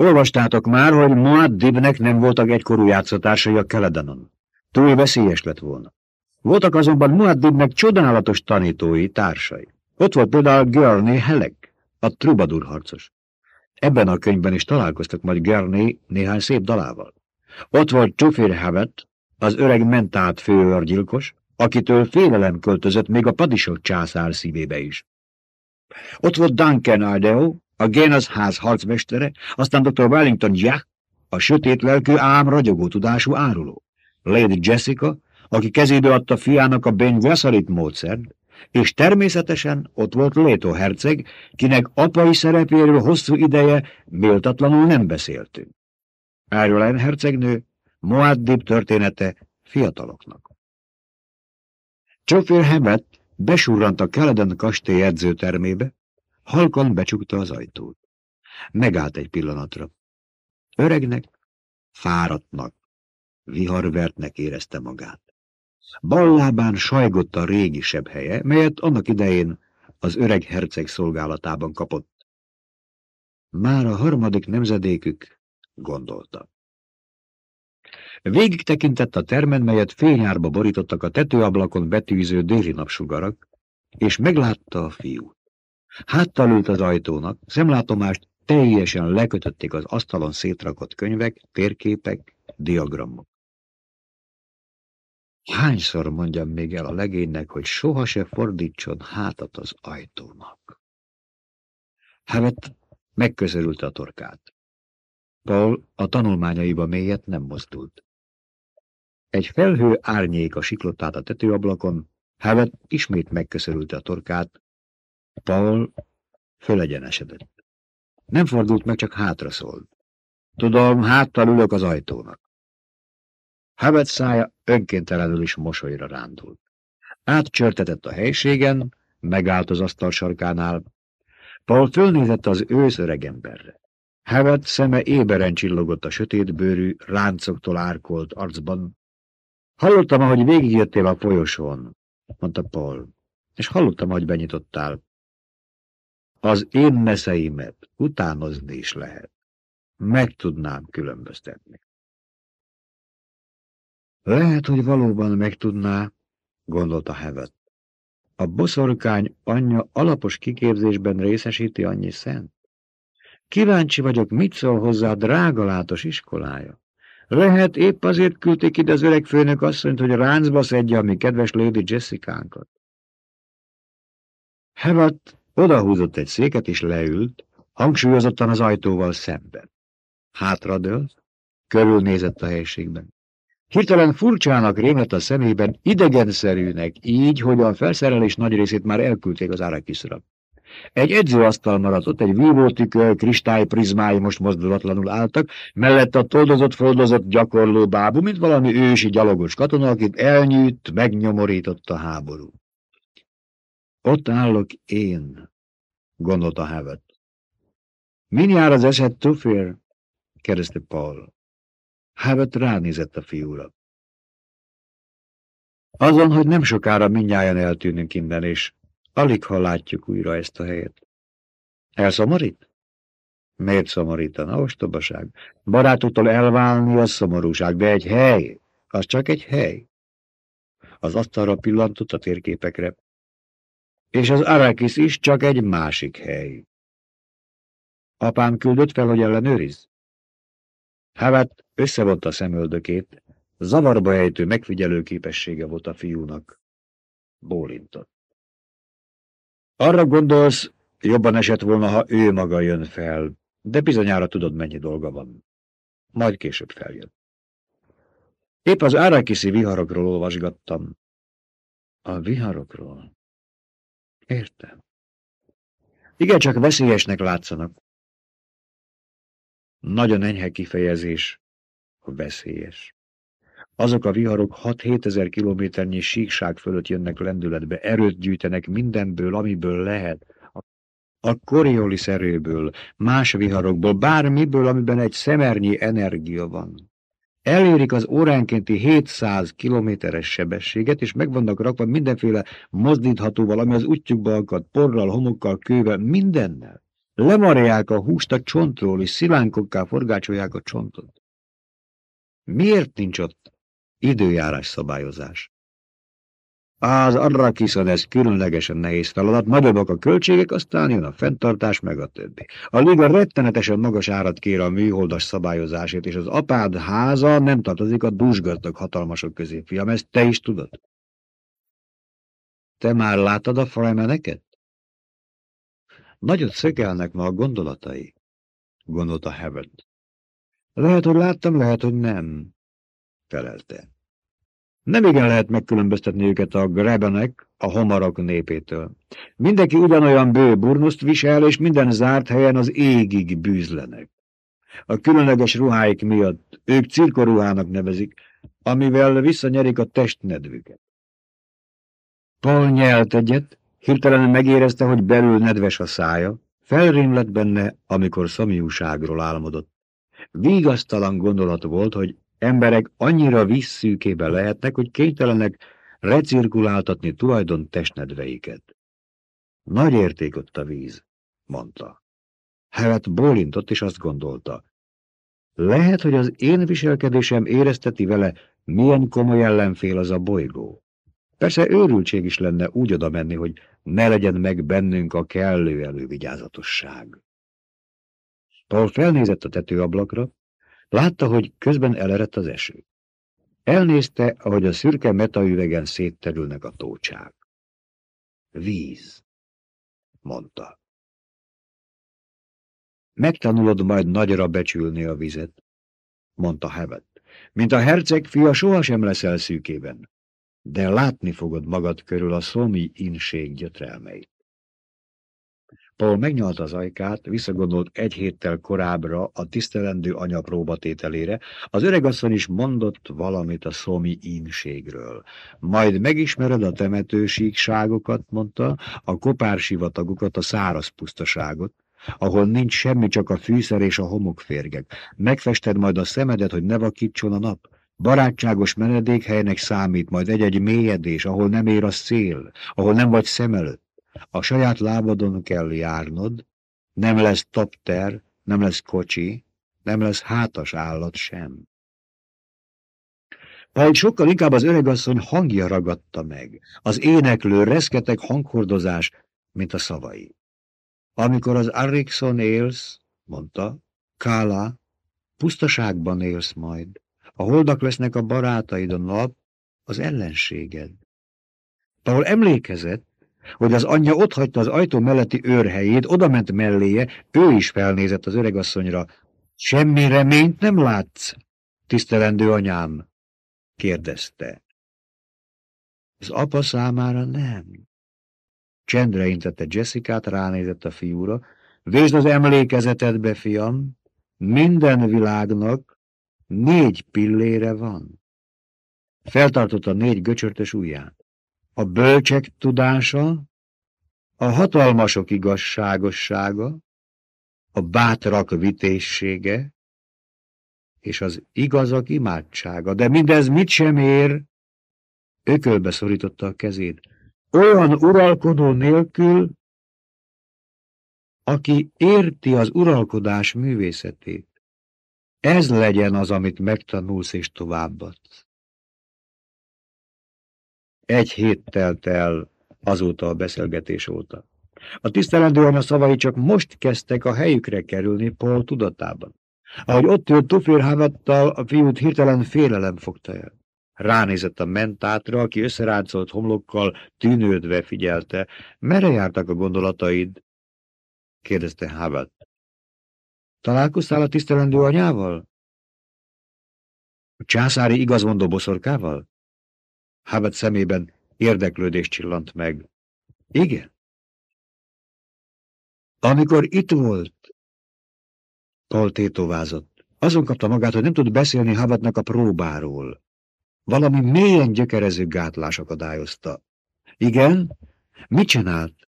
Olvastátok már, hogy Moaddibnek nem voltak egykorú játszatársai a Keledenon. Túl veszélyes lett volna. Voltak azonban Muaddibnek csodálatos tanítói, társai. Ott volt például Gurney Heleg, a trubadur harcos. Ebben a könyvben is találkoztak majd Gurney néhány szép dalával. Ott volt Tufir Havet, az öreg mentált főőrgyilkos, akitől félelem költözött még a padisok császár szívébe is. Ott volt Duncan Idaho, a Génasz ház harcmestere, aztán dr. Wellington Jack, a sötét lelkű ám ragyogó tudású áruló. Lady Jessica, aki kezébe adta fiának a Ben Gesserit módszert, és természetesen ott volt Léto herceg, kinek apai szerepéről hosszú ideje méltatlanul nem beszéltünk. Ireland hercegnő, Moaddib története fiataloknak. Csofér Hemet besurrant a Keleden kastély edzőtermébe, halkan becsukta az ajtót. Megállt egy pillanatra. Öregnek, fáradtnak, viharvertnek érezte magát. Bal sajgott a régi sebb helye, melyet annak idején az öreg herceg szolgálatában kapott. Már a harmadik nemzedékük, gondolta. Végig tekintett a termen, melyet fényárba borítottak a tetőablakon betűző déli napsugarak, és meglátta a fiút. Háttal ült az ajtónak, szemlátomást teljesen lekötötték az asztalon szétrakott könyvek, térképek, diagramok. Hányszor mondjam még el a legénynek, hogy soha se fordítson hátat az ajtónak? Havet megközelülte a torkát. Paul a tanulmányaiba mélyet nem mozdult. Egy felhő árnyéka siklott át a tetőablakon, Havet ismét megközelülte a torkát. Paul fölegyenesedett. Nem fordult meg, csak hátra szólt. Tudom, háttal ülök az ajtónak. Havet szája önkéntelenül is mosolyra rándult. Átcsörtetett a helységen, megállt az asztal sarkánál. Paul fölnézett az ősz öregemberre. Havet szeme éberen csillogott a sötét bőrű, ráncoktól árkolt arcban. Hallottam, ahogy végigjöttél a folyosón, mondta Paul, és hallottam, hogy benyitottál. Az én meszeimet utánozni is lehet. Meg tudnám különböztetni. Lehet, hogy valóban megtudná, gondolta Hevet. A boszorkány anyja alapos kiképzésben részesíti annyi szent. Kíváncsi vagyok, mit szól hozzá a drágalátos iskolája. Lehet épp azért küldték ide az öreg főnök asszonyt, hogy ráncba szedje a mi kedves Lady Jessicánkat. Hevet odahúzott egy széket és leült, hangsúlyozottan az ajtóval szemben. Hátradőlt, körülnézett a helységben. Hirtelen furcsának rémlett a szemében, idegenszerűnek, így, hogy a felszerelés nagy részét már elküldték az Arakiszra. Egy edzőasztal maradt ott, egy vívótükör, kristályprizmái most mozdulatlanul álltak, mellett a toldozott-foldozott gyakorló bábú, mint valami ősi gyalogos katona, akit elnyűjt, megnyomorított a háború. Ott állok én, gondolta Hevet. Min jár az eset, Tufér? kérdezte Paul. Hevet ránézett a fiúra. Azon, hogy nem sokára mindnyájan eltűnünk innen, és alig ha látjuk újra ezt a helyet. Elszomorít? Miért szomorítana? Ostobaság. Barátoktól elválni az szomorúság, de egy hely, az csak egy hely. Az asztalra pillantott a térképekre. És az Arakis is csak egy másik hely. Apám küldött fel, hogy ellenőriz? Összevonta a szemöldökét, zavarba ejtő megfigyelő képessége volt a fiúnak. Bólintott. Arra gondolsz, jobban esett volna, ha ő maga jön fel, de bizonyára tudod, mennyi dolga van. Majd később feljön. Épp az árakiszi viharokról olvasgattam. A viharokról? Értem. Igen, csak veszélyesnek látszanak. Nagyon enyhe kifejezés, veszélyes. Azok a viharok 6-7 ezer kilométernyi síkság fölött jönnek lendületbe, erőt gyűjtenek mindenből, amiből lehet. A Coriolis erőből, más viharokból, bármiből, amiben egy szemernyi energia van. Elérik az óránkénti 700 kilométeres sebességet, és meg vannak rakva mindenféle mozdíthatóval, ami az útjukba akad, porral, homokkal, kővel, mindennel. lemarják a húst a csontról, és szilánkokká forgácsolják a csontot. Miért nincs ott időjárás szabályozás? Az Arrakiszon ez különlegesen nehéz feladat, nagyobbak a költségek, aztán jön a fenntartás, meg a többi. A liga rettenetesen magas árat kér a műholdas szabályozásért, és az apád háza nem tartozik a dúsgazdag hatalmasok közé, fiam, ezt te is tudod? Te már láttad a Freemaneket? Nagyot szökelnek ma a gondolatai, gondolta Howard. Lehet, hogy láttam, lehet, hogy nem, felelte. Nem igen lehet megkülönböztetni őket a grebenek, a homarok népétől. Mindenki ugyanolyan bő burnuszt visel, és minden zárt helyen az égig bűzlenek. A különleges ruháik miatt ők cirkoruhának nevezik, amivel visszanyerik a testnedvüket. Paul nyelt egyet, hirtelen megérezte, hogy belül nedves a szája, felrémlett benne, amikor szomjúságról álmodott. Vígasztalan gondolat volt, hogy Emberek annyira visszűkébe lehetnek, hogy kénytelenek recirkuláltatni tulajdon testnedveiket. Nagy érték ott a víz, mondta. Hevet bólintott, és azt gondolta. Lehet, hogy az én viselkedésem érezteti vele, milyen komoly ellenfél az a bolygó. Persze őrültség is lenne úgy oda menni, hogy ne legyen meg bennünk a kellő elővigyázatosság. Paul felnézett a tetőablakra, Látta, hogy közben elerett az eső. Elnézte, ahogy a szürke metaüvegen szétterülnek a tócsák. Víz, mondta. Megtanulod majd nagyra becsülni a vizet, mondta Hevet. Mint a herceg fia sohasem leszel szűkében, de látni fogod magad körül a szomi inség gyötrelmeit. Paul megnyalta az ajkát, visszagondolt egy héttel korábbra a tisztelendő anya próbatételére, az öregasszony is mondott valamit a szomi ínségről. Majd megismered a temetősíkságokat, mondta, a kopársivatagokat, a száraz pusztaságot, ahol nincs semmi, csak a fűszer és a homokférgek. Megfested majd a szemedet, hogy ne vakítson a nap. Barátságos menedékhelynek számít majd egy-egy mélyedés, ahol nem ér a szél, ahol nem vagy szem előtt. A saját lábadon kell járnod, nem lesz topter, nem lesz kocsi, nem lesz hátas állat sem. Majd sokkal inkább az öregasszony hangja ragadta meg, az éneklő, reszketeg hanghordozás, mint a szavai. Amikor az Arikson élsz, mondta, Kála, pusztaságban élsz majd. A holdak lesznek a barátaid, a nap, az ellenséged. Paul emlékezett, hogy az anyja otthagyta az ajtó melletti őrhelyét, odament melléje, ő is felnézett az öregasszonyra. Semmi reményt nem látsz, tisztelendő anyám? kérdezte. Az apa számára nem. Csendre intette Jessica-t, ránézett a fiúra. Vésd az emlékezetedbe, fiam, minden világnak négy pillére van. Feltartotta négy göcsörtös ujját a bölcsek tudása, a hatalmasok igazságossága, a bátrak vitészsége, és az igazak imádsága. De mindez mit sem ér? Ökölbe szorította a kezét. Olyan uralkodó nélkül, aki érti az uralkodás művészetét. Ez legyen az, amit megtanulsz és továbbadsz. Egy hét telt el azóta a beszélgetés óta. A tisztelendő anya szavai csak most kezdtek a helyükre kerülni Paul tudatában. Ahogy ott ült tuférhávattal, a fiút hirtelen félelem fogta el. Ránézett a mentátra, aki összeráncolt homlokkal, tűnődve figyelte. Merre jártak a gondolataid? kérdezte Hávat. Találkoztál a tisztelendő anyával? A császári igazmondó boszorkával? Hávet szemében érdeklődés csillant meg. Igen. Amikor itt volt, Paul tétovázott. Azon kapta magát, hogy nem tud beszélni Havatnak a próbáról. Valami mélyen gyökerező gátlás akadályozta. Igen? Mit csinált?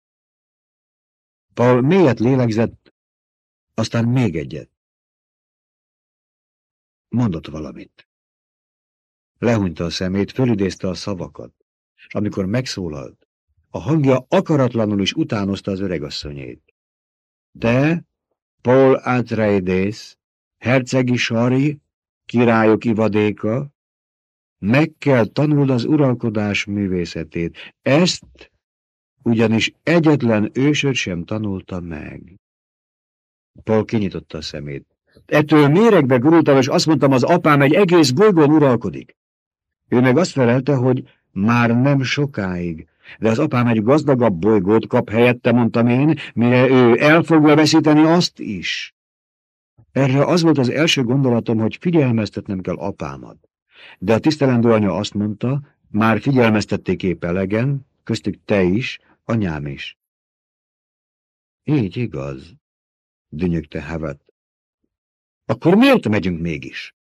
Paul mélyet lélegzett, aztán még egyet. Mondott valamit. Lehúnyta a szemét, fölidézte a szavakat, amikor megszólalt, a hangja akaratlanul is utánozta az öregasszonyét. Te, Paul Atreides, hercegi Sari, királyok ivadéka, meg kell tanuld az uralkodás művészetét. Ezt ugyanis egyetlen ősöd sem tanulta meg. Paul kinyitotta a szemét. Ettől méregbe gurultam, és azt mondtam, az apám egy egész bolygón uralkodik. Ő meg azt felelte, hogy már nem sokáig, de az apám egy gazdagabb bolygót kap helyette, mondtam én, mire ő el fogja veszíteni azt is. Erre az volt az első gondolatom, hogy figyelmeztetnem kell apámat. De a tisztelendő anya azt mondta, már figyelmeztették épp elegen, köztük te is, anyám is. Így igaz, dünnyögte Hevet. Akkor miért megyünk mégis?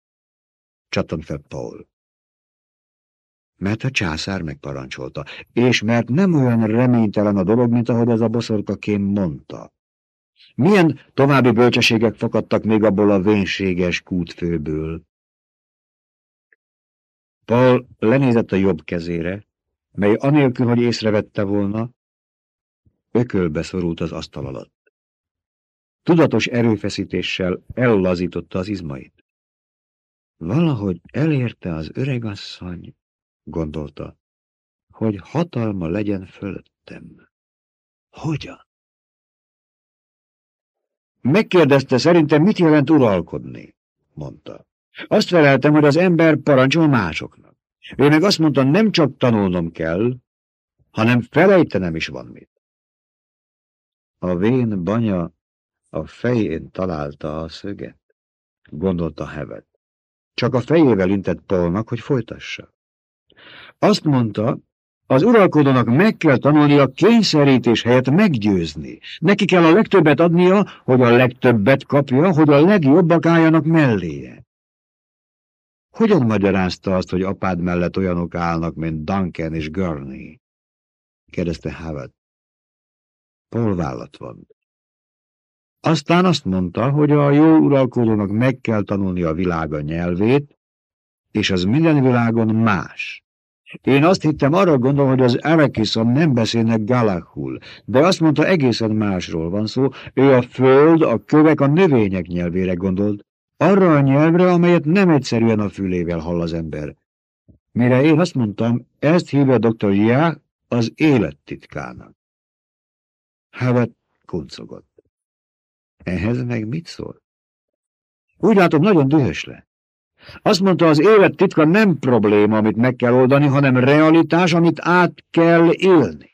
Csattant fel Paul. Mert a császár megparancsolta, és mert nem olyan reménytelen a dolog, mint ahogy az a boszorkakém mondta. Milyen további bölcsességek fakadtak még abból a vénséges kútfőből? Paul lenézett a jobb kezére, mely anélkül, hogy észrevette volna, ökölbe szorult az asztal alatt. Tudatos erőfeszítéssel ellazította az izmait. Valahogy elérte az öregasszony, gondolta, hogy hatalma legyen fölöttem. Hogyan? Megkérdezte szerintem, mit jelent uralkodni, mondta. Azt feleltem, hogy az ember parancsol másoknak. Ő meg azt mondta, nem csak tanulnom kell, hanem felejtenem is van mit. A vén banya a fején találta a szöget, gondolta Hevet. Csak a fejével intett Paulnak, hogy folytassa. Azt mondta, az uralkodónak meg kell tanulni a kényszerítés helyett meggyőzni. Neki kell a legtöbbet adnia, hogy a legtöbbet kapja, hogy a legjobbak álljanak melléje. Hogyan magyarázta azt, hogy apád mellett olyanok állnak, mint Duncan és Gurney? kérdezte Howard. Paul vállat van. Aztán azt mondta, hogy a jó uralkodónak meg kell tanulni a világa nyelvét, és az minden világon más. Én azt hittem, arra gondolom, hogy az Arakiszon nem beszélnek galakul, de azt mondta, egészen másról van szó. Ő a föld, a kövek, a növények nyelvére gondolt. Arra a nyelvre, amelyet nem egyszerűen a fülével hall az ember. Mire én azt mondtam, ezt hívja dr. Já az élettitkának. Howard kuncogott. Ehhez meg mit szól? Úgy látom, nagyon dühös le. Azt mondta, az élet titka nem probléma, amit meg kell oldani, hanem realitás, amit át kell élni.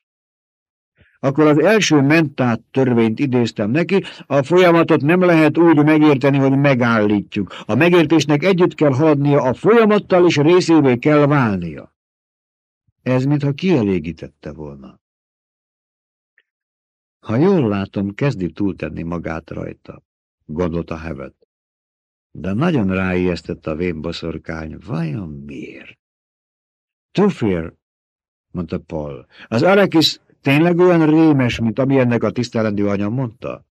Akkor az első mentát törvényt idéztem neki, a folyamatot nem lehet úgy megérteni, hogy megállítjuk. A megértésnek együtt kell haladnia a folyamattal, és részévé kell válnia. Ez mintha kielégítette volna. Ha jól látom, kezdi túltenni magát rajta, gondolta Hevet. De nagyon ráijesztett a vénboszorkány, vajon miért? Tufir, mondta Paul, az Arakis tényleg olyan rémes, mint ami ennek a tisztelendő anya mondta?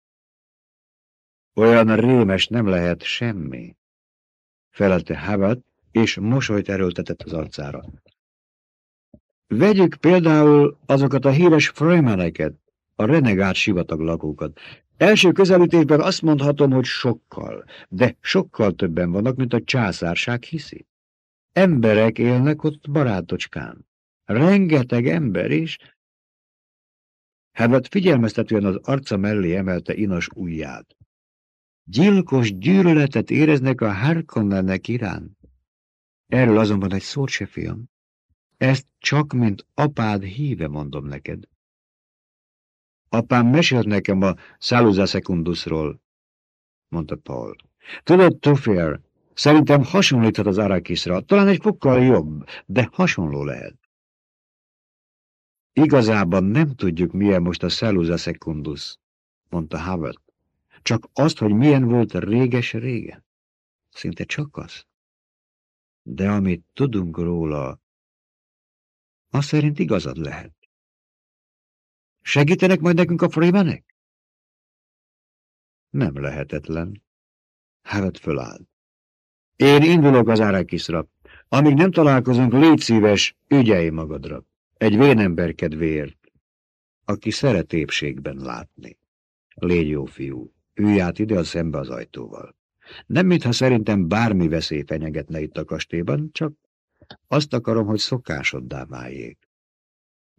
Olyan rémes nem lehet semmi, felelte Havat, és mosolyt erőltetett az arcára. Vegyük például azokat a híres Freemaneket, a renegált sivatag lakókat. Első közelítésben azt mondhatom, hogy sokkal, de sokkal többen vannak, mint a császárság hiszi. Emberek élnek ott barátocskán. Rengeteg ember is. Herbert figyelmeztetően az arca mellé emelte inas ujját. Gyilkos gyűlöletet éreznek a Harkonnenek iránt. Erről azonban egy szót se, fiam. Ezt csak, mint apád híve mondom neked. Apám mesélt nekem a Saluza Secundusról, mondta Paul. Tudod, Tufér, szerintem hasonlíthat az Arakisra, talán egy fokkal jobb, de hasonló lehet. Igazában nem tudjuk, milyen most a Saluza Secundus, mondta Howard. Csak azt, hogy milyen volt réges-régen. Szinte csak az. De amit tudunk róla, az szerint igazad lehet. Segítenek majd nekünk a Freemanek? Nem lehetetlen. Harrod föláll. Én indulok az Árakiszra. Amíg nem találkozunk, légy szíves, ügyelj magadra. Egy vénember kedvéért, aki szeret épségben látni. Légy jó fiú, ülj át ide a szembe az ajtóval. Nem mintha szerintem bármi veszély fenyegetne itt a kastélyban, csak azt akarom, hogy szokásoddá váljék.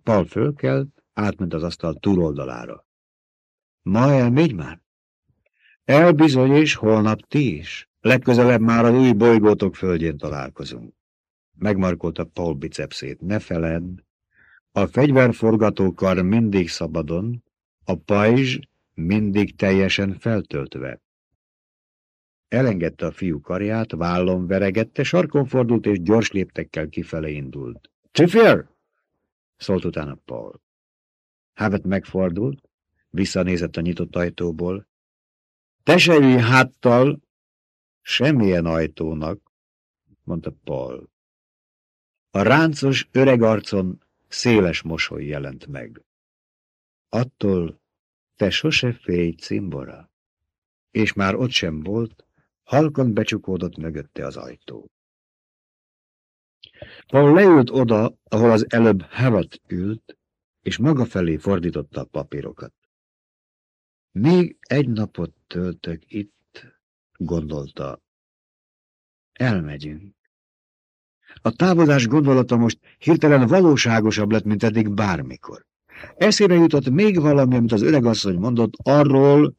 Pal fölkelt, átment az asztal túloldalára. Ma elmegy már? Elbizony, és holnap ti is. Legközelebb már az új bolygótok földjén találkozunk. Megmarkolta Paul bicepszét. Ne feledd, a fegyverforgatókar mindig szabadon, a pajzs mindig teljesen feltöltve. Elengedte a fiú karját, vállon veregette, sarkon fordult és gyors léptekkel kifele indult. Csifér! szólt utána Paul. Havet megfordult, visszanézett a nyitott ajtóból. Tesejű háttal, semmilyen ajtónak, mondta Paul. A ráncos öreg arcon széles mosoly jelent meg. Attól te sose félj, cimbora. És már ott sem volt, halkan becsukódott mögötte az ajtó. Paul leült oda, ahol az előbb Havat ült, és maga felé fordította a papírokat. Még egy napot töltök itt, gondolta. Elmegyünk. A távozás gondolata most hirtelen valóságosabb lett, mint eddig bármikor. Eszébe jutott még valami, amit az öregasszony mondott arról,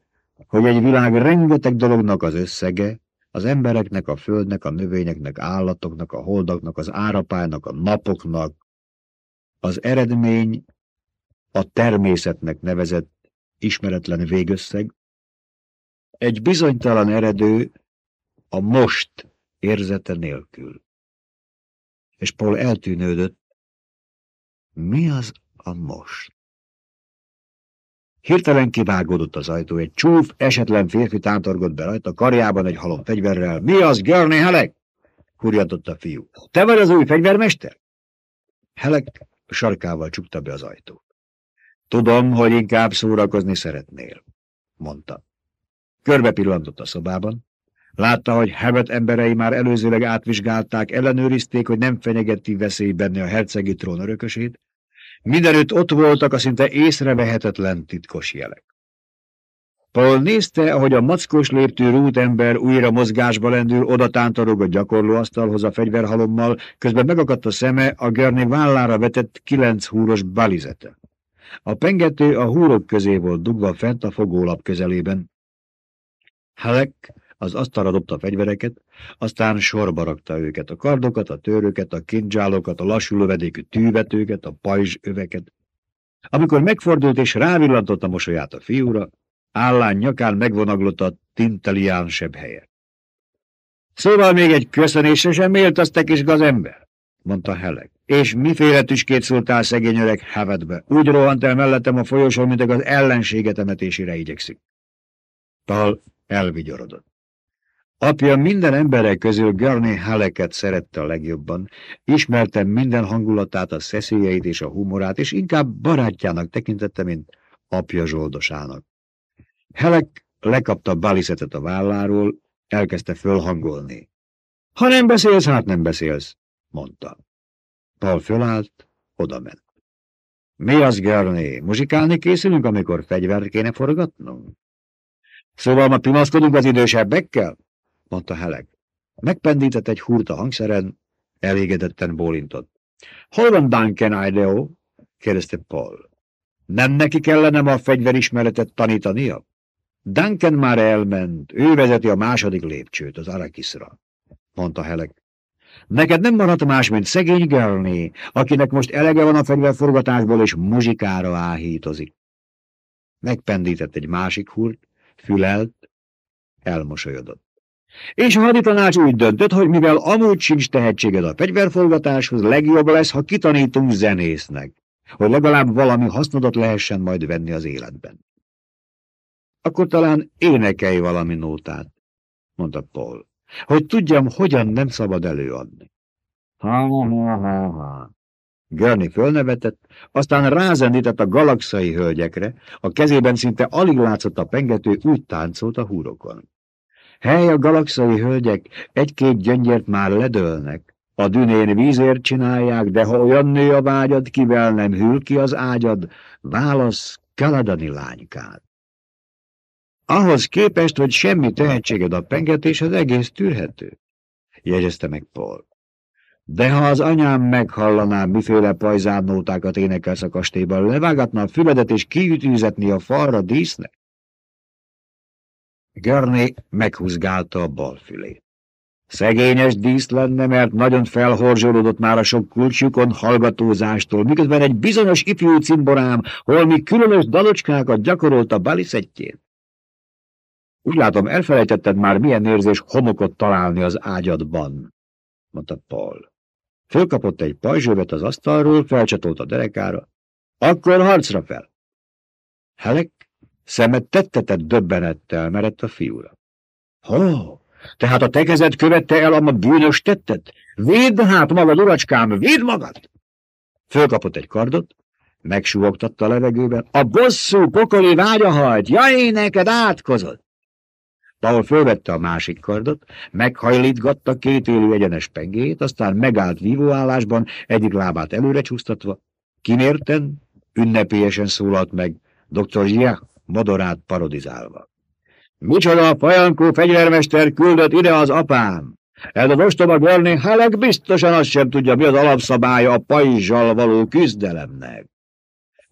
hogy egy világ rengeteg dolognak az összege, az embereknek, a földnek, a növényeknek, állatoknak, a holdaknak, az árapálynak, a napoknak, az eredmény a természetnek nevezett ismeretlen végösszeg, egy bizonytalan eredő a most érzete nélkül. És Paul eltűnődött, mi az a most? Hirtelen kivágódott az ajtó, egy csúf, esetlen férfi tántorgott be rajta, karjában egy halom fegyverrel. Mi az, Görné Helek? Kurjantott a fiú. Te vagy az új fegyvermester? Helek sarkával csukta be az ajtót. Tudom, hogy inkább szórakozni szeretnél, mondta. Körbe pillantott a szobában. Látta, hogy Hevet emberei már előzőleg átvizsgálták, ellenőrizték, hogy nem fenyegeti veszély benne a hercegi trón örökösét, Mindenütt ott voltak a szinte észrevehetetlen titkos jelek. Paul nézte, ahogy a mackos léptű rútember újra mozgásba lendül, oda tántorog a gyakorlóasztalhoz a fegyverhalommal, közben megakadt a szeme a Görni vállára vetett kilenc húros balizete. A pengető a húrok közé volt dugva fent a fogólap közelében. Halleck az asztalra dobta a fegyvereket, aztán sorba rakta őket, a kardokat, a töröket, a kindzsálokat, a lassú lövedékű tűvetőket, a pajzs öveket. Amikor megfordult és rávillantott a mosolyát a fiúra, állán nyakán megvonaglott a tinteliánsebb helye. Szóval még egy köszönésre sem méltaztek kis gazember, mondta Helek. És miféle tüskét szóltál szegény öreg Havedbe? Úgy rohant el mellettem a folyosón, mint az ellenséget emetésére igyekszik. Tal elvigyorodott. Apja minden emberek közül Garney Haleket szerette a legjobban, ismerte minden hangulatát, a szeszélyeit és a humorát, és inkább barátjának tekintette, mint apja zsoldosának. Halek lekapta Balisetet a válláról, elkezdte fölhangolni. Ha nem beszélsz, hát nem beszélsz, mondta. Paul fölállt, odament. Mi az, Garney? Muzsikálni készülünk, amikor fegyvert kéne forgatnunk? Szóval ma pimaszkodunk az idősebbekkel? mondta Heleg. Megpendített egy húrt a hangszeren, elégedetten bólintott. Hol van Duncan Ideo? kérdezte Paul. Nem neki kellene a fegyverismeretet tanítania? Duncan már elment, ő vezeti a második lépcsőt az Arakisra, mondta Heleg. Neked nem maradt más, mint szegény Gurney, akinek most elege van a fegyverforgatásból, és muzsikára áhítozik. Megpendített egy másik húrt, fülelt, elmosolyodott. És a haditanács úgy döntött, hogy mivel amúgy sincs tehetséged a fegyverforgatáshoz, legjobb lesz, ha kitanítunk zenésznek, hogy legalább valami hasznodat lehessen majd venni az életben. Akkor talán énekelj valami nótát, mondta Paul, hogy tudjam, hogyan nem szabad előadni. Ha-ha-ha-ha. Görni fölnevetett, aztán rázendített a galaxai hölgyekre, a kezében szinte alig látszott a pengető, úgy táncolt a húrokon. Hely a galaxai hölgyek, egy-két gyöngyért már ledőlnek. A dünén vízért csinálják, de ha olyan nő a vágyad, kivel nem hűl ki az ágyad, válasz Kaladani lánykát. Ahhoz képest, hogy semmi tehetséged a pengetéshez egész tűrhető, jegyezte meg Paul. De ha az anyám meghallaná, miféle pajzárnótákat énekelsz a kastélyban, levágatna a füledet és kiütűzetni a falra dísznek? Görné meghúzgálta a bal fülét. Szegényes dísz lenne, mert nagyon felhorzsolódott már a sok kulcsukon hallgatózástól, miközben egy bizonyos ifjú cimborám holmi különös dalocskákat gyakorolt a baliszettjén. Úgy látom, elfelejtetted már, milyen érzés homokot találni az ágyadban, mondta Paul. Fölkapott egy pajzsövet az asztalról, felcsatolt a derekára. Akkor harcra fel! Helek szemet tettetett döbbenettel merett a fiúra. Ho, tehát a tekezet követte el a bűnös tettet? Védd hát magad, uracskám, védd magad! Fölkapott egy kardot, megsúgogtatta a levegőben. A bosszú pokoli vágya hajt, jaj, neked átkozott! Paul fölvette a másik kardot, meghajlítgatta két élő egyenes pengét, aztán megállt vívóállásban, egyik lábát előre csúsztatva. Kimérten, ünnepélyesen szólalt meg, dr. Zsia modorát parodizálva. Micsoda a fajankó fegyvermester küldött ide az apám? Ez a ostoba Görné Halek biztosan azt sem tudja, mi az alapszabálya a pajzsal való küzdelemnek.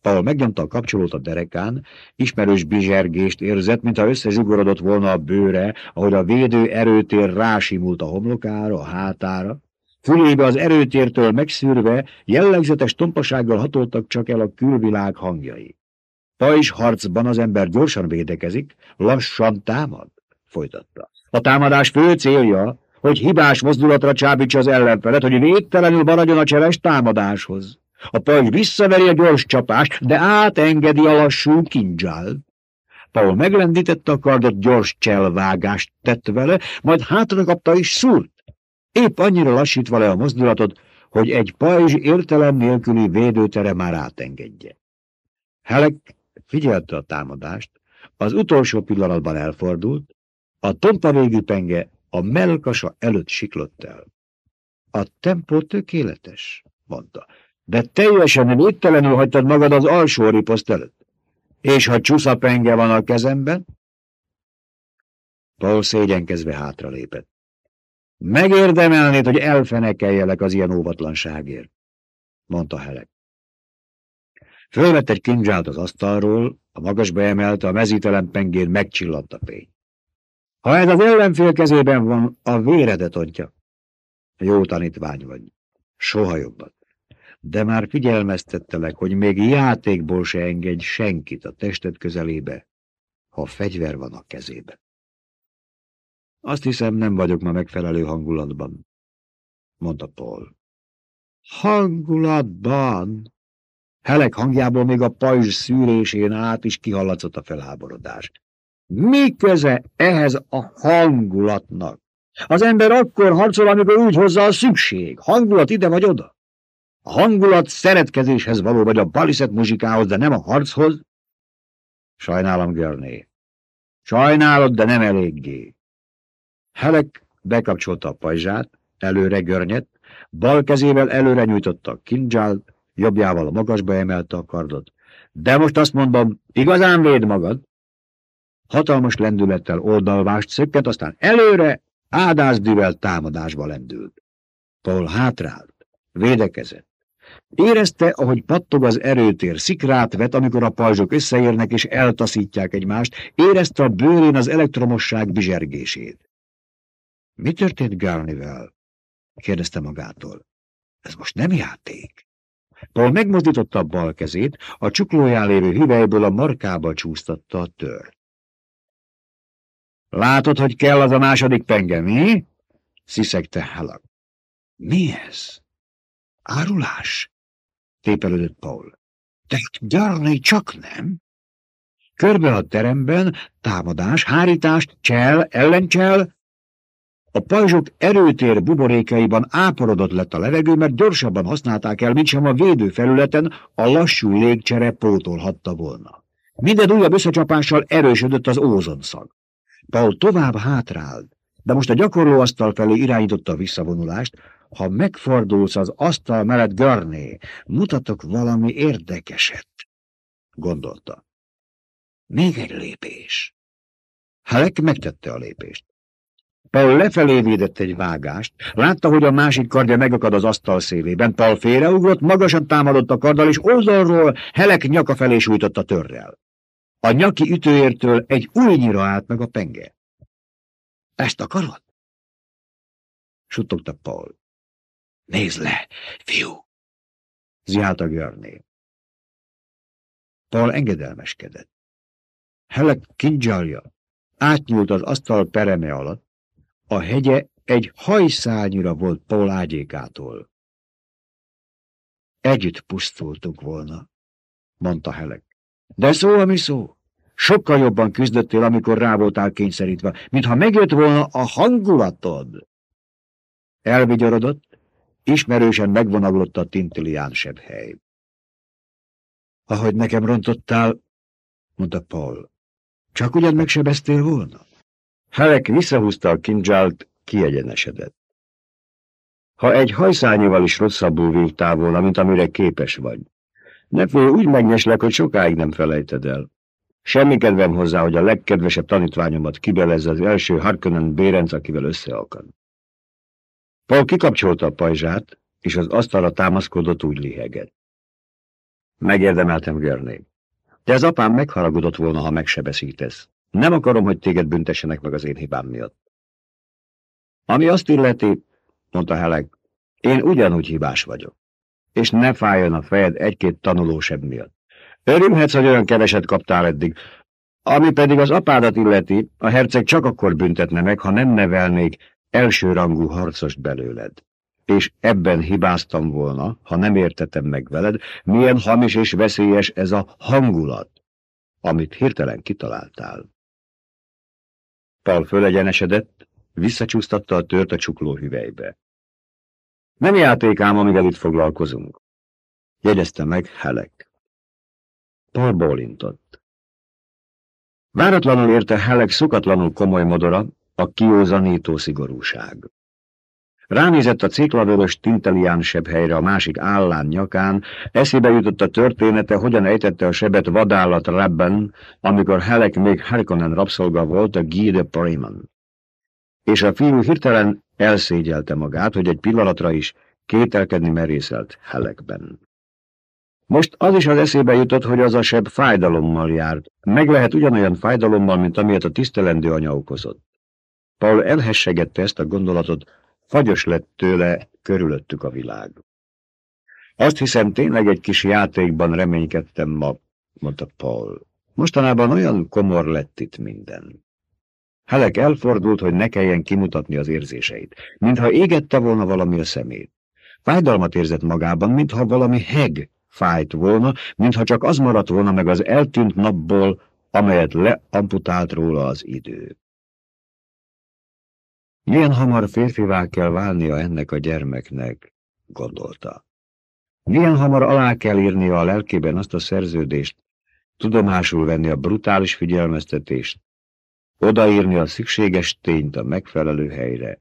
Paul megnyomta a kapcsolót a derekán, ismerős bizsergést érzett, mintha összezsugorodott volna a bőre, ahogy a védő erőtér rásimult a homlokára, a hátára. Fülébe az erőtértől megszűrve jellegzetes tompasággal hatoltak csak el a külvilág hangjai. Pajzs harcban az ember gyorsan védekezik, lassan támad, folytatta. A támadás fő célja, hogy hibás mozdulatra csábítsa az ellenfelet, hogy védtelenül maradjon a cseles támadáshoz. A pajzs visszaveri a gyors csapást, de átengedi a lassú kincsál. Paul meglendítette a kardot, gyors cselvágást tett vele, majd hátra és szúrt. Épp annyira lassítva le a mozdulatot, hogy egy pajzs értelem nélküli védőtere már átengedje. Helek figyelte a támadást, az utolsó pillanatban elfordult, a tompa végű penge a melkasa előtt siklott el. A tempó tökéletes, mondta de teljesen védtelenül hagytad magad az alsó riposzt előtt. És ha csuszapenge van a kezemben? Paul szégyenkezve hátralépett. Megérdemelnéd, hogy elfenekeljelek az ilyen óvatlanságért, mondta Helek. Fölvett egy kindzsált az asztalról, a magasba emelte, a mezítelen pengén megcsillant a fény. Ha ez az ellenfél kezében van, a véredet ontja. Jó tanítvány vagy. Soha jobban de már figyelmeztettelek, hogy még játékból se engedj senkit a tested közelébe, ha fegyver van a kezébe. Azt hiszem, nem vagyok ma megfelelő hangulatban, mondta Paul. Hangulatban? Helek hangjából még a pajzs szűrésén át is kihallatszott a felháborodás. Mi köze ehhez a hangulatnak? Az ember akkor harcol, amikor úgy hozza a szükség. Hangulat ide vagy oda. A hangulat szeretkezéshez való vagy a baliszett muzsikához, de nem a harchoz? Sajnálom, Görné. Sajnálod, de nem eléggé. Helek bekapcsolta a pajzsát, előre görnyet, bal kezével előre nyújtotta a kindzsált, jobbjával a magasba emelte a kardot. De most azt mondom, igazán véd magad? Hatalmas lendülettel oldalvást szökkent, aztán előre, ádázdűvel támadásba lendült. Paul hátrált, védekezett. Érezte, ahogy pattog az erőtér, szikrát vet, amikor a pajzsok összeérnek és eltaszítják egymást, érezte a bőrén az elektromosság bizsergését. Mi történt Garnivel? kérdezte magától. Ez most nem játék. Paul megmozdította a bal kezét, a csuklóján lévő hüvelyből a markába csúsztatta a tört. Látod, hogy kell az a második penge, mi? sziszegte Halak. Mi ez? Árulás? tépelődött Paul. Tehát gyarni csak nem? Körbe a teremben támadás, hárítás, csel, ellencsel. A pajzsok erőtér buborékaiban áporodott lett a levegő, mert gyorsabban használták el, mint sem a védőfelületen a lassú légcsere pótolhatta volna. Minden újabb összecsapással erősödött az ózonszag. Paul tovább hátrált, de most a gyakorlóasztal felé irányította a visszavonulást, ha megfordulsz az asztal mellett, Görné, mutatok valami érdekeset, gondolta. Még egy lépés. Halek megtette a lépést. Paul lefelé védett egy vágást, látta, hogy a másik kardja megakad az asztal szélében. Paul félreugrott, magasan támadott a karddal, és oldalról Helek nyaka felé sújtott a törrel. A nyaki ütőértől egy újnyira állt meg a penge. Ezt akarod? Suttogta Paul. Nézd le, fiú! Ziálta Görné. Paul engedelmeskedett. Helek kincsálja átnyúlt az asztal pereme alatt, a hegye egy hajszányira volt Paul ágyékától. Együtt pusztultunk volna, mondta Helek. De szó, ami szó. Sokkal jobban küzdöttél, amikor rá voltál kényszerítve, mintha megjött volna a hangulatod. Elvigyorodott, ismerősen megvonaglott a tintilián hely. Ahogy nekem rontottál, mondta Paul, csak ugyan megsebeztél volna? Helek visszahúzta a kindzsált, kiegyenesedett. Ha egy hajszányival is rosszabbul vívtál volna, mint amire képes vagy. Ne félj, úgy megnyeslek, hogy sokáig nem felejted el. Semmi kedvem hozzá, hogy a legkedvesebb tanítványomat kibelezze az első Harkonnen Bérenc, akivel összeakad. Paul kikapcsolta a pajzsát, és az asztalra támaszkodott úgy lihegett. Megérdemeltem Görné. De az apám megharagudott volna, ha megsebeszítesz. Nem akarom, hogy téged büntessenek meg az én hibám miatt. Ami azt illeti, mondta Heleg, én ugyanúgy hibás vagyok. És ne fájjon a fejed egy-két tanulósebb miatt. Örülhetsz, hogy olyan keveset kaptál eddig. Ami pedig az apádat illeti, a herceg csak akkor büntetne meg, ha nem nevelnék elsőrangú harcost belőled. És ebben hibáztam volna, ha nem értetem meg veled, milyen hamis és veszélyes ez a hangulat, amit hirtelen kitaláltál. Pál fölegyenesedett, visszacsúsztatta a tört a csukló hüvelybe. Nem játék ám, amivel itt foglalkozunk. Jegyezte meg Helek. Paul bólintott. Váratlanul érte Helek szokatlanul komoly modora, a kiózanító szigorúság. Ránézett a ciklavörös tintelián sebb helyre a másik állán nyakán, eszébe jutott a története, hogyan ejtette a sebet vadállat Rabben, amikor Helek még Harkonnen rabszolga volt a Guy de Priman. És a fiú hirtelen elszégyelte magát, hogy egy pillanatra is kételkedni merészelt Helekben. Most az is az eszébe jutott, hogy az a seb fájdalommal járt. Meg lehet ugyanolyan fájdalommal, mint amilyet a tisztelendő anya okozott. Paul elhessegette ezt a gondolatot, Fagyos lett tőle körülöttük a világ. Azt hiszem, tényleg egy kis játékban reménykedtem ma, mondta Paul. Mostanában olyan komor lett itt minden. Helek elfordult, hogy ne kelljen kimutatni az érzéseit, mintha égette volna valami a szemét. Fájdalmat érzett magában, mintha valami heg fájt volna, mintha csak az maradt volna meg az eltűnt napból, amelyet leamputált róla az idő. Milyen hamar férfivá kell válnia ennek a gyermeknek, gondolta. Milyen hamar alá kell írnia a lelkében azt a szerződést, tudomásul venni a brutális figyelmeztetést, odaírni a szükséges tényt a megfelelő helyre,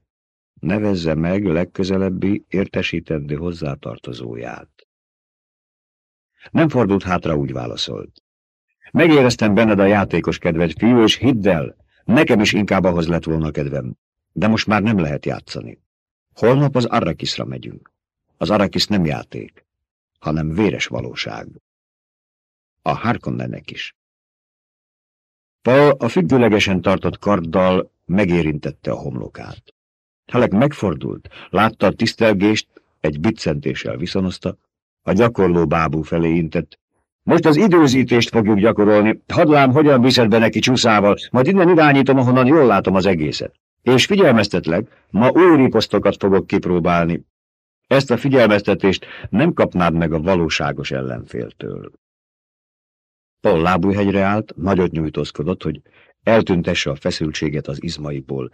nevezze meg legközelebbi értesítendő hozzátartozóját. Nem fordult hátra, úgy válaszolt. Megéreztem benned a játékos kedved, fiú, és hidd el, nekem is inkább ahhoz lett volna kedvem de most már nem lehet játszani. Holnap az Arrakisra megyünk. Az Arrakis nem játék, hanem véres valóság. A Harkonnennek is. Paul a függőlegesen tartott karddal megérintette a homlokát. Halek megfordult, látta a tisztelgést, egy biccentéssel viszonozta, a gyakorló bábú felé intett. Most az időzítést fogjuk gyakorolni, hadd lám, hogyan viszed be neki csúszával, majd innen irányítom, ahonnan jól látom az egészet. És figyelmeztetlek, ma új riposztokat fogok kipróbálni. Ezt a figyelmeztetést nem kapnád meg a valóságos ellenféltől. Paul lábújhegyre állt, nagyot nyújtózkodott, hogy eltüntesse a feszültséget az izmaiból.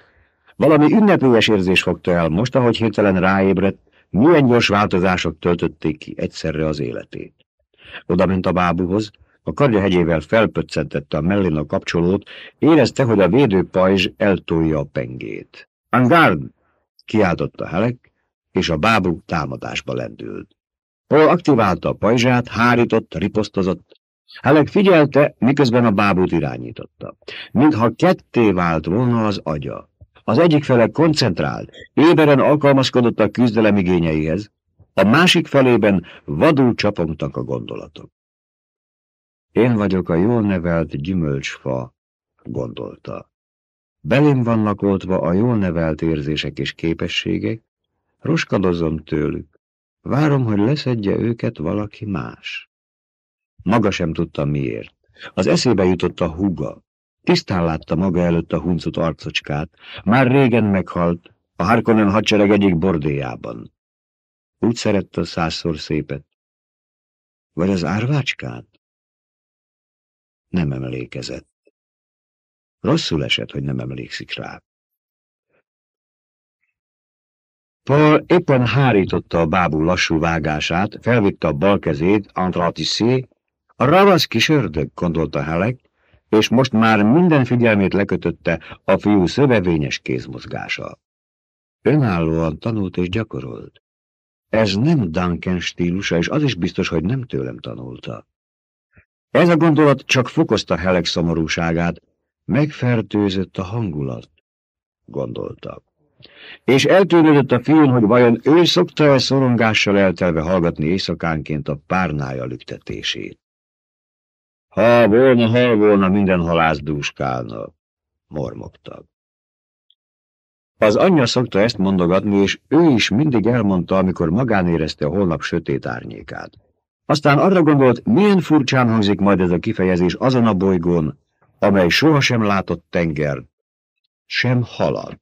Valami ünnepélyes érzés fogta el most, ahogy hirtelen ráébredt, milyen gyors változások töltötték ki egyszerre az életét. Oda ment a bábuhoz, a kardja hegyével felpöccentette a mellén a kapcsolót, érezte, hogy a védőpajzs eltolja a pengét. Angard! kiáltotta Helek, és a bábú támadásba lendült. Paul aktiválta a pajzsát, hárított, riposztozott, Halleck figyelte, miközben a bábút irányította. Mintha ketté vált volna az agya. Az egyik fele koncentrált, éberen alkalmazkodott a küzdelem igényeihez, a másik felében vadul csapongtak a gondolatok. Én vagyok a jól nevelt gyümölcsfa, gondolta. Belém vannak oltva a jól nevelt érzések és képességek, roskadozom tőlük, várom, hogy leszedje őket valaki más. Maga sem tudta miért. Az eszébe jutott a húga. Tisztán látta maga előtt a huncut arcocskát, már régen meghalt, a Harkonnen hadsereg egyik bordéjában. Úgy szerette a százszor szépet. Vagy az árvácskát? Nem emlékezett. Rosszul esett, hogy nem emlékszik rá. Paul éppen hárította a bábú lassú vágását, felvitte a bal kezét, Antratissé, a ravasz kis ördög, gondolta Halleck, és most már minden figyelmét lekötötte a fiú szövevényes kézmozgása. Önállóan tanult és gyakorolt. Ez nem Duncan stílusa, és az is biztos, hogy nem tőlem tanulta. Ez a gondolat csak fokozta Halleck szomorúságát, megfertőzött a hangulat, gondolta. És eltűnődött a fiún, hogy vajon ő szokta-e szorongással eltelve hallgatni éjszakánként a párnája lüktetését. Ha volna, ha volna, minden halász dúskálna, mormogtak. Az anyja szokta ezt mondogatni, és ő is mindig elmondta, amikor magán érezte holnap sötét árnyékát. Aztán arra gondolt, milyen furcsán hangzik majd ez a kifejezés azon a bolygón, amely sohasem látott tenger, sem halat.